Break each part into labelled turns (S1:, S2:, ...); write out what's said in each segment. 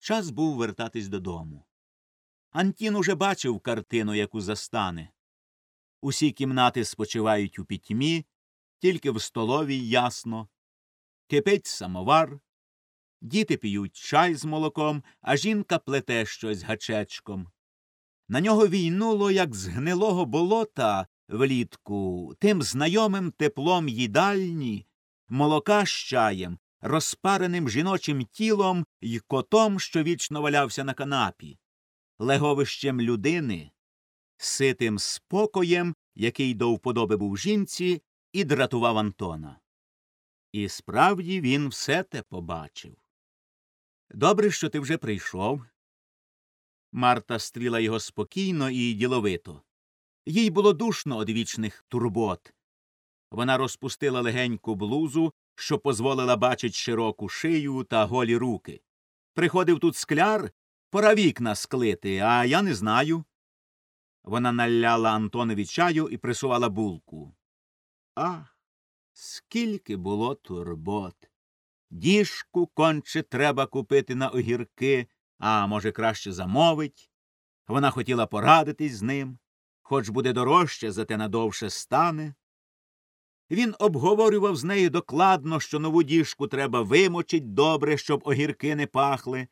S1: Час був вертатись додому. Антін уже бачив картину, яку застане. Усі кімнати спочивають у пітьмі, тільки в столовій ясно. Кипить самовар, діти п'ють чай з молоком, а жінка плете щось гачечком. На нього війнуло, як з гнилого болота влітку, тим знайомим теплом їдальні, молока з чаєм, розпареним жіночим тілом й котом, що вічно валявся на канапі, леговищем людини, ситим спокоєм, який до вподоби був жінці, і дратував Антона. І справді він все те побачив. Добре, що ти вже прийшов. Марта стріла його спокійно і діловито. Їй було душно од вічних турбот. Вона розпустила легеньку блузу, що дозволила бачить широку шию та голі руки. Приходив тут скляр, пора вікна склити, а я не знаю. Вона наляла Антонові чаю і присувала булку. Ах, скільки було турбот. Діжку конче треба купити на огірки, а може, краще замовить. Вона хотіла порадитись з ним, хоч буде дорожче, зате надовше стане. Він обговорював з нею докладно, що нову діжку треба вимочить добре, щоб огірки не пахли,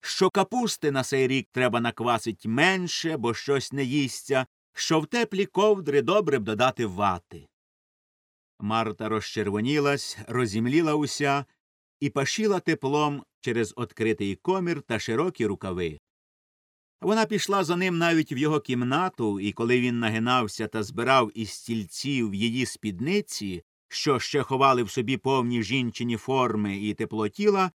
S1: що капусти на сей рік треба наквасить менше, бо щось не їсться, що в теплі ковдри добре б додати вати. Марта розчервонілась, розімліла уся і пашіла теплом через откритий комір та широкі рукави. Вона пішла за ним навіть в його кімнату, і коли він нагинався та збирав із стільців її спідниці, що ще ховали в собі повні жінчині форми і тепло тіла,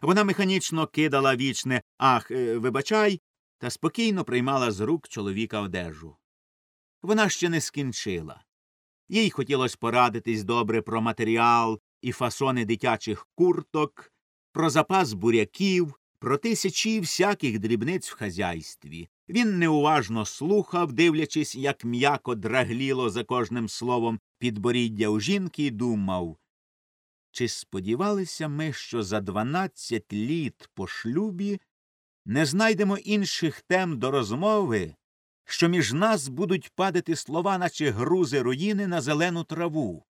S1: вона механічно кидала вічне Ах, е, вибачай, та спокійно приймала з рук чоловіка одежу. Вона ще не скінчила. Їй хотілося порадитись добре про матеріал і фасони дитячих курток, про запас буряків, про тисячі всяких дрібниць в хазяйстві. Він неуважно слухав, дивлячись, як м'яко драгліло за кожним словом підборіддя у жінки, і думав чи сподівалися ми, що за дванадцять літ по шлюбі не знайдемо інших тем до розмови, що між нас будуть падати слова, наче грузи руїни на зелену траву.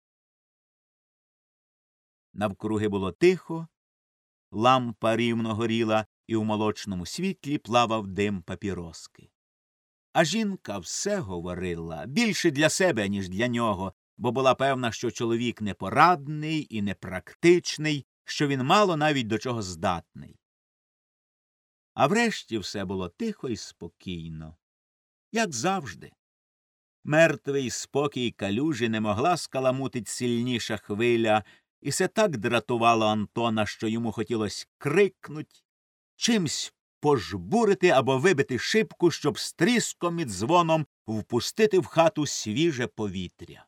S1: Навкруги було тихо, лампа рівно горіла, і в молочному світлі плавав дим папіроски. А жінка все говорила більше для себе, ніж для нього, бо була певна, що чоловік непорадний і непрактичний, що він мало навіть до чого здатний. А врешті все було тихо і спокійно, як завжди. Мертвий спокій калюжі не могла скаламутить сильніша хвиля, і це так дратувало Антона, що йому хотілося крикнуть, чимсь пожбурити або вибити шибку, щоб стріском тріском і дзвоном впустити в хату свіже повітря.